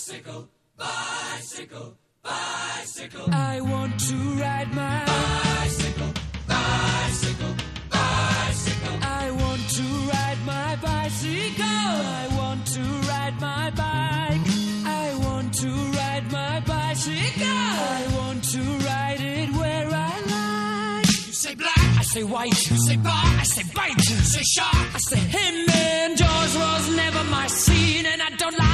Bicycle, bicycle, bicycle. I want to ride my bicycle, bicycle, bicycle. I want to ride my bicycle. I want to ride my bike. I want to ride my bicycle. I want to ride it where I like. You say black, I say white. you say bar, I say bite. you say shark. I say him and Jaws was never my scene, and I don't like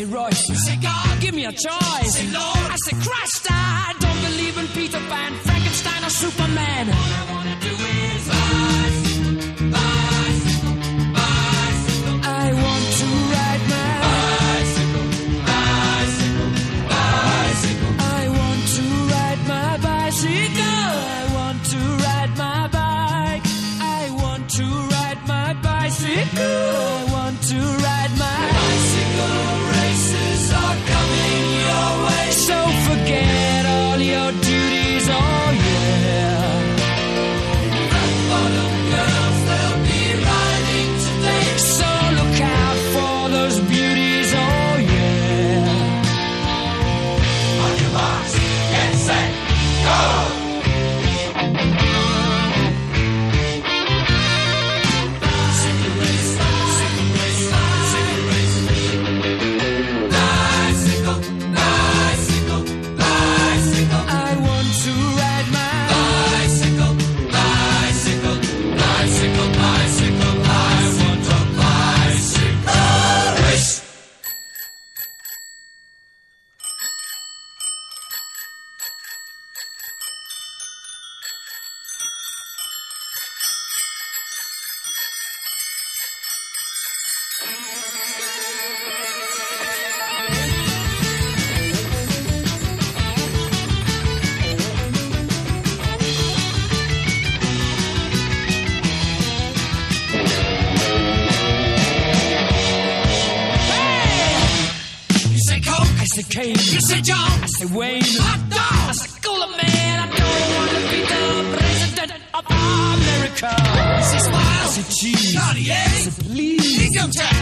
say Royce. say God. Give me a choice. Say Lord. I say Christ. I don't believe in Peter Pan, Frankenstein, or Superman. All I wanna do is bicycle, bicycle, bicycle, I want to ride my. bicycle, bicycle, bicycle. I want to ride my bicycle. I want to ride my bike. I want to ride my bicycle. I want to ride my. Bicycle races are I say Kane. you say John, I say Wayne. hot I dog. say Cooler Man. I don't want to be the president of America. I Smile, say cheese. I eh? Cartier, say please. income tax.